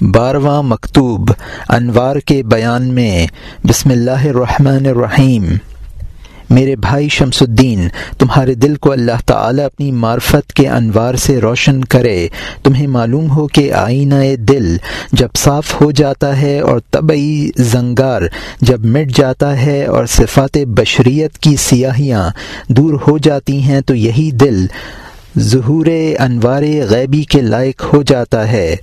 بارواں مکتوب، انوار کے بیان میں، بسم اللہ الرحمن الرحیم۔ میرے بھائی شمس الدین، تمہارے دل کو اللہ تعالیٰ اپنی معرفت کے انوار سے روشن کرے۔ تمہیں معلوم ہو کہ آئینہ دل جب صاف ہو جاتا ہے اور طبعی زنگار جب مٹ جاتا ہے اور صفات بشریت کی سیاہیاں دور ہو جاتی ہیں، تو یہی دل ظہور انوار غیبی کے لائق ہو جاتا ہے۔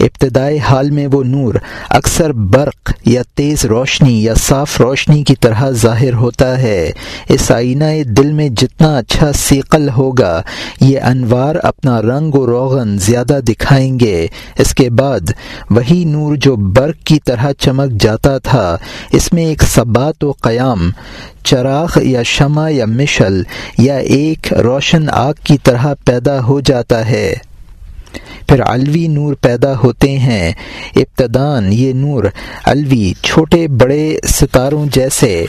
ابتدائی حال میں وہ نور اکثر برق یا تیز روشنی یا صاف روشنی کی طرح ظاہر ہوتا ہے۔ اس آئینہ دل میں جتنا اچھا سیقل ہوگا، یہ انوار اپنا رنگ و روغن زیادہ دکھائیں گے۔ اس کے بعد وہی نور جو برق کی طرح چمک جاتا تھا، اس میں ایک ثبات و قیام، چراغ یا شمع یا مشل یا ایک روشن آگ کی طرح پیدا ہو جاتا ہے۔ پھر الوی نور پیدا ہوتے ہیں۔ ابتدان یہ نور الوی چھوٹے بڑے ستاروں جیسے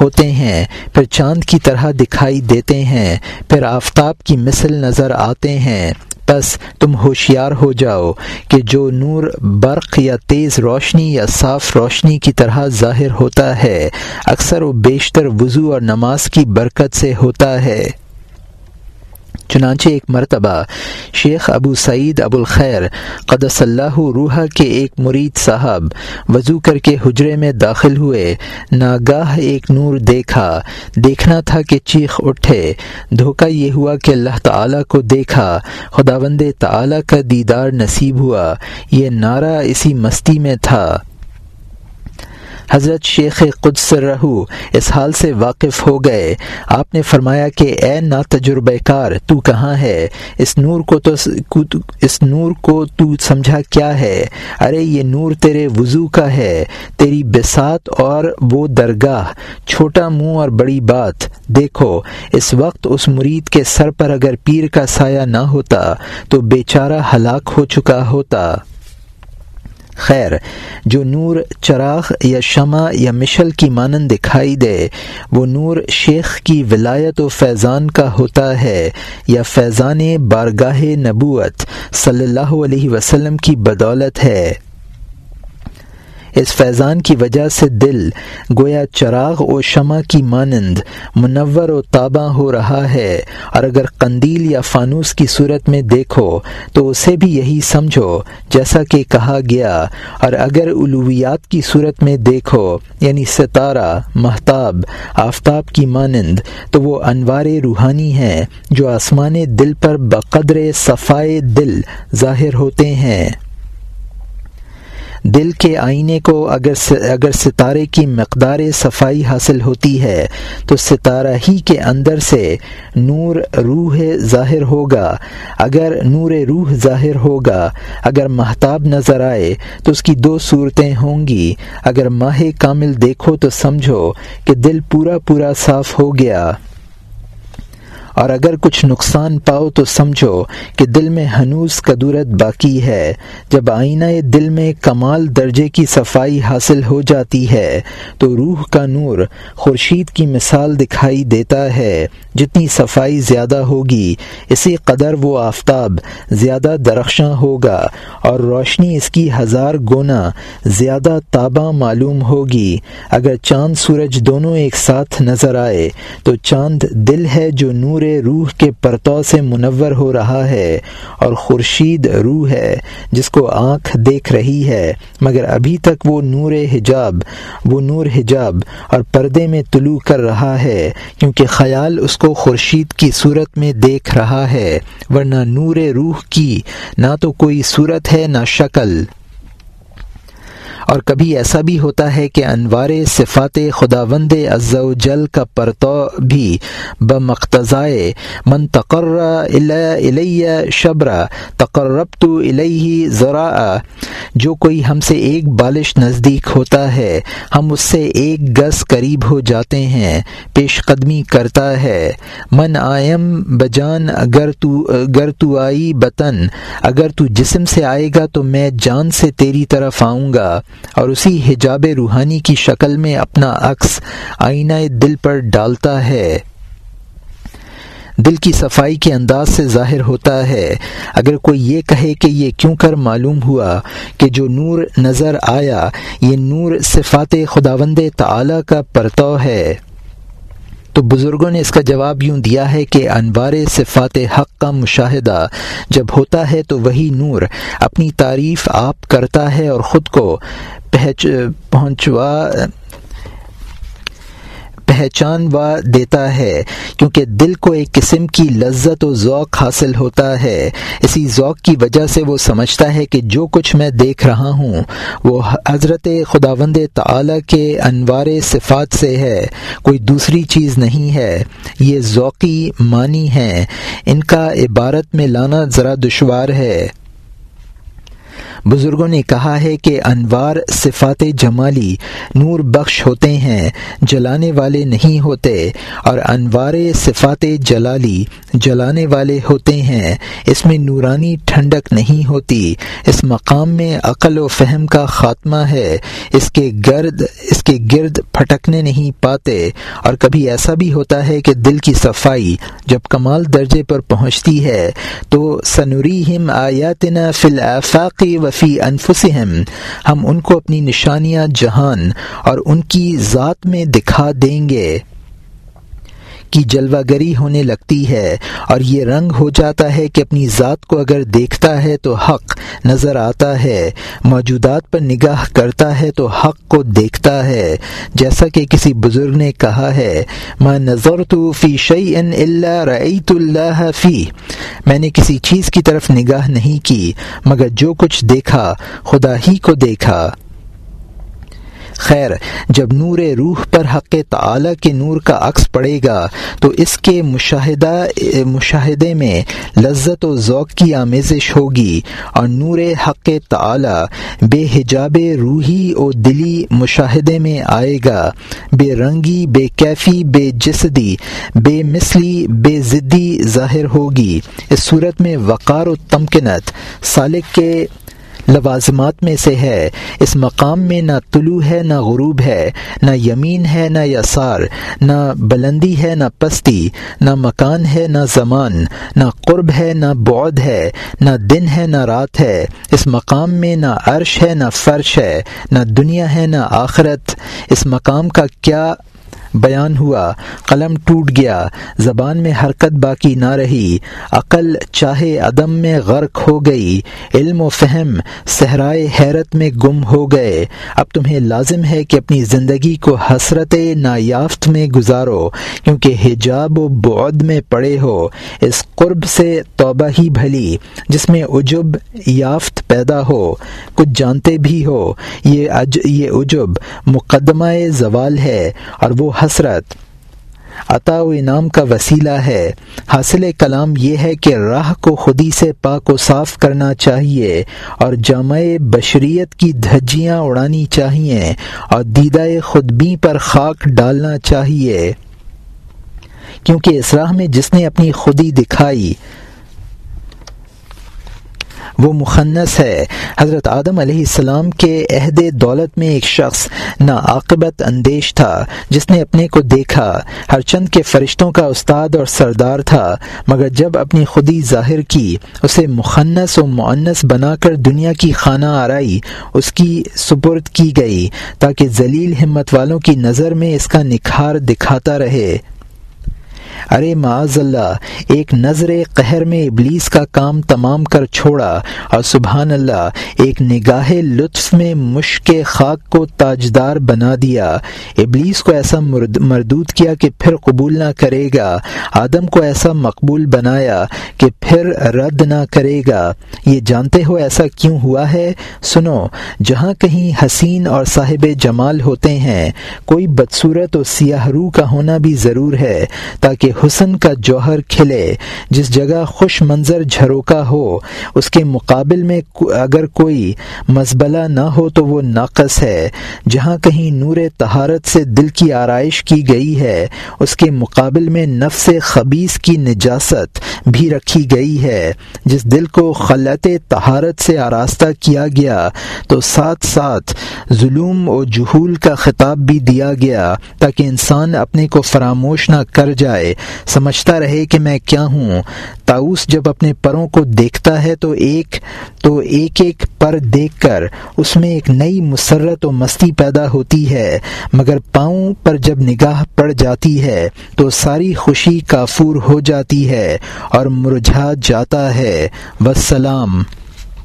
ہوتے ہیں، پھر چاند کی طرح دکھائی دیتے ہیں، پھر آفتاب کی مثل نظر آتے ہیں۔ بس تم ہوشیار ہو جاؤ کہ جو نور برق یا تیز روشنی یا صاف روشنی کی طرح ظاہر ہوتا ہے، اکثر و بیشتر وضو اور نماز کی برکت سے ہوتا ہے۔ چنانچہ ایک مرتبہ شیخ ابو سعید ابو الخیر قدس اللہ روحہ کے ایک مرید صاحب وضو کر کے حجرے میں داخل ہوئے، ناگاہ ایک نور دیکھا، دیکھنا تھا کہ چیخ اٹھے، دھوکہ یہ ہوا کہ اللہ تعالیٰ کو دیکھا خدا وند تعالیٰ کا دیدار نصیب ہوا، یہ نعرہ اسی مستی میں تھا۔ حضرت شیخ قدس رہو اس حال سے واقف ہو گئے۔ آپ نے فرمایا کہ اے نا تجربہ کار، تو کہاں ہے؟ اس نور کو تو اس نور کو تو سمجھا کیا ہے؟ ارے، یہ نور تیرے وضو کا ہے، تیری بسات اور وہ درگاہ۔ چھوٹا منہ اور بڑی بات۔ دیکھو، اس وقت اس مرید کے سر پر اگر پیر کا سایہ نہ ہوتا، تو بیچارہ ہلاک ہو چکا ہوتا۔ خیر، جو نور چراغ یا شمع یا مشل کی مانند دکھائی دے، وہ نور شیخ کی ولایت و فیضان کا ہوتا ہے یا فیضان بارگاہ نبوت صلی اللہ علیہ وسلم کی بدولت ہے۔ اس فیضان کی وجہ سے دل گویا چراغ و شمع کی مانند منور و تابہ ہو رہا ہے اور اگر قندیل یا فانوس کی صورت میں دیکھو تو اسے بھی یہی سمجھو جیسا کہ کہا گیا۔ اور اگر الویات کی صورت میں دیکھو یعنی ستارہ، محتاب، آفتاب کی مانند، تو وہ انوار روحانی ہیں جو آسمان دل پر بقدر صفائے دل ظاہر ہوتے ہیں۔ دل کے آئینے کو اگر اگر ستارے کی مقدار صفائی حاصل ہوتی ہے، تو ستارہ ہی کے اندر سے نور روح ظاہر ہوگا۔ اگر نور روح ظاہر ہوگا، اگر محتاب نظر آئے، تو اس کی دو صورتیں ہوں گی۔ اگر ماہ کامل دیکھو تو سمجھو کہ دل پورا پورا صاف ہو گیا۔ اور اگر کچھ نقصان پاؤ تو سمجھو کہ دل میں ہنوز کدورت باقی ہے۔ جب آئینہ دل میں کمال درجے کی صفائی حاصل ہو جاتی ہے، تو روح کا نور خورشید کی مثال دکھائی دیتا ہے۔ جتنی صفائی زیادہ ہوگی، اسی قدر وہ آفتاب زیادہ درخشاں ہوگا اور روشنی اس کی ہزار گونا زیادہ تابہ معلوم ہوگی۔ اگر چاند سورج دونوں ایک ساتھ نظر آئے، تو چاند دل ہے جو نور روح کے پرتو سے منور ہو رہا ہے اور خورشید روح ہے جس کو آنکھ دیکھ رہی ہے، مگر ابھی تک وہ نور حجاب، وہ نور حجاب اور پردے میں طلوع کر رہا ہے، کیونکہ خیال اس کو خورشید کی صورت میں دیکھ رہا ہے، ورنہ نور روح کی نہ تو کوئی صورت ہے نہ شکل۔ اور کبھی ایسا بھی ہوتا ہے کہ انوار صفات خدا وند و جل کا پرتو بھی بمقتضائے من تقرر الیہ شبرا تقرب تو الہی ذرا جو کوئی ہم سے ایک بالش نزدیک ہوتا ہے، ہم اس سے ایک گز قریب ہو جاتے ہیں، پیش قدمی کرتا ہے۔ من آئم بجان، اگر تو اگر تو آئی بطن۔ اگر تو جسم سے آئے گا تو میں جان سے تیری طرف آؤں گا۔ اور اسی حجاب روحانی کی شکل میں اپنا عکس آئینہ دل پر ڈالتا ہے۔ دل کی صفائی کے انداز سے ظاہر ہوتا ہے۔ اگر کوئی یہ کہے کہ یہ کیوں کر معلوم ہوا کہ جو نور نظر آیا، یہ نور صفات خداوند تعالی کا پرتو ہے۔ تو بزرگوں نے اس کا جواب یوں دیا ہے کہ انوار صفات حق کا مشاہدہ جب ہوتا ہے تو وہی نور اپنی تعریف آپ کرتا ہے اور خود کو پہنچوا پہچان و دیتا ہے، کیونکہ دل کو ایک قسم کی لذت و ذوق حاصل ہوتا ہے۔ اسی ذوق کی وجہ سے وہ سمجھتا ہے کہ جو کچھ میں دیکھ رہا ہوں، وہ حضرت خداوند تعالی کے انوار صفات سے ہے۔ کوئی دوسری چیز نہیں ہے۔ یہ ذوقی معنی ہیں۔ ان کا عبارت میں لانا ذرا دشوار ہے۔ بزرگوں نے کہا ہے کہ انوار صفات جمالی نور بخش ہوتے ہیں، جلانے والے نہیں ہوتے، اور انوار صفات جلالی جلانے والے ہوتے ہیں۔ اس میں نورانی ٹھنڈک نہیں ہوتی، اس مقام میں عقل و فہم کا خاتمہ ہے۔ اس کے گرد، اس کے گرد پھٹکنے نہیں پاتے، اور کبھی ایسا بھی ہوتا ہے کہ دل کی صفائی جب کمال درجے پر پہنچتی ہے، تو سنوری ہم آیاتنا فی الافاقی و فی انفسہم، ہم ان کو اپنی نشانیاں جہان اور ان کی ذات میں دکھا دیں گے۔ کی جلوہ گری ہونے لگتی ہے اور یہ رنگ ہو جاتا ہے کہ اپنی ذات کو اگر دیکھتا ہے تو حق نظر آتا ہے، موجودات پر نگاہ کرتا ہے تو حق کو دیکھتا ہے۔ جیسا کہ کسی بزرگ نے کہا ہے میں نظر تو فی شعی ان اللہ رعیت اللہ فی۔ میں نے کسی چیز کی طرف نگاہ نہیں کی، مگر جو کچھ دیکھا، خدا ہی کو دیکھا۔ خیر، جب نور روح پر حق تعالی کے نور کا عکس پڑے گا، تو اس کے مشاہدہ، مشاہدے میں لذت و ذوق کی آمیزش ہوگی اور نور حق تعالی بے حجاب روحی و دلی مشاہدے میں آئے گا۔ بے رنگی، بے کیفی، بے جسدی، بے مثلی، بے ضدی ظاہر ہوگی۔ اس صورت میں وقار و تمکنت، سالک کے لوازمات میں سے ہے اس مقام میں نہ طلوع ہے نہ غروب ہے نہ یمین ہے نہ یسار نہ بلندی ہے نہ پستی نہ مکان ہے نہ زمان نہ قرب ہے نہ بعد ہے نہ دن ہے نہ رات ہے اس مقام میں نہ عرش ہے نہ فرش ہے نہ دنیا ہے نہ آخرت اس مقام کا کیا بیان ہوا، قلم ٹوٹ گیا، زبان میں حرکت باقی نہ رہی، عقل چاہے عدم میں غرق ہو گئی، علم و فہم صحرائے حیرت میں گم ہو گئے۔ اب تمہیں لازم ہے کہ اپنی زندگی کو حسرت نایافت میں گزارو، کیونکہ حجاب و بعد میں پڑے ہو۔ اس قرب سے توبہ ہی بھلی، جس میں عجب یافت پیدا ہو۔ کچھ جانتے بھی ہو، یہ یہ عجب مقدمہ زوال ہے، اور وہ حسرت۔ عطا و انعام کا وسیلہ ہے۔ حاصل کلام یہ ہے کہ راہ کو خودی سے پاک و صاف کرنا چاہیے اور جامع بشریت کی دھجیاں اڑانی چاہیے اور دیدہ خودبی پر خاک ڈالنا چاہیے۔ کیونکہ اس راہ میں جس نے اپنی خودی دکھائی وہ مخنص ہے۔ حضرت آدم علیہ السلام کے عہد دولت میں ایک شخص ناعاقبت اندیش تھا، جس نے اپنے کو دیکھا۔ ہر چند کے فرشتوں کا استاد اور سردار تھا، مگر جب اپنی خودی ظاہر کی، اسے مخنص و معنس بنا کر دنیا کی خانہ آرائی، اس کی سپرد کی گئی، تاکہ ذلیل ہمت والوں کی نظر میں اس کا نکھار دکھاتا رہے۔ ارے معاذ اللہ ایک نظر قہر میں ابلیس کا کام تمام کر چھوڑا اور سبحان اللہ ایک نگاہ لطف میں مشق خاک کو تاجدار بنا دیا۔ ابلیس کو ایسا مردود کیا کہ پھر قبول نہ کرے گا۔ آدم کو ایسا مقبول بنایا کہ پھر رد نہ کرے گا۔ یہ جانتے ہو ایسا کیوں ہوا ہے؟ سنو، جہاں کہیں حسین اور صاحب جمال ہوتے ہیں، کوئی بدصورت و سیاہ روح کا ہونا بھی ضرور ہے، تاکہ حسن کا جوہر کھلے، جس جگہ خوش منظر جھروکا ہو، اس کے مقابل میں اگر کوئی مزبلہ نہ ہو تو وہ ناقص ہے۔ جہاں کہیں نور تہارت سے دل کی آرائش کی گئی ہے، اس کے مقابل میں نفس خبیص کی نجاست بھی رکھی گئی ہے۔ جس دل کو خلط تہارت سے آراستہ کیا گیا، تو ساتھ ساتھ ظلم و جہول کا خطاب بھی دیا گیا، تاکہ انسان اپنے کو فراموش نہ کر جائے۔ سمجھتا رہے کہ میں کیا ہوں۔ تاؤس جب اپنے پروں کو دیکھتا ہے تو ایک تو ایک ایک پر دیکھ کر اس میں ایک نئی مسرت و مستی پیدا ہوتی ہے۔ مگر پاؤں پر جب نگاہ پڑ جاتی ہے تو ساری خوشی کافور ہو جاتی ہے اور مرجھا جاتا ہے۔ وسلام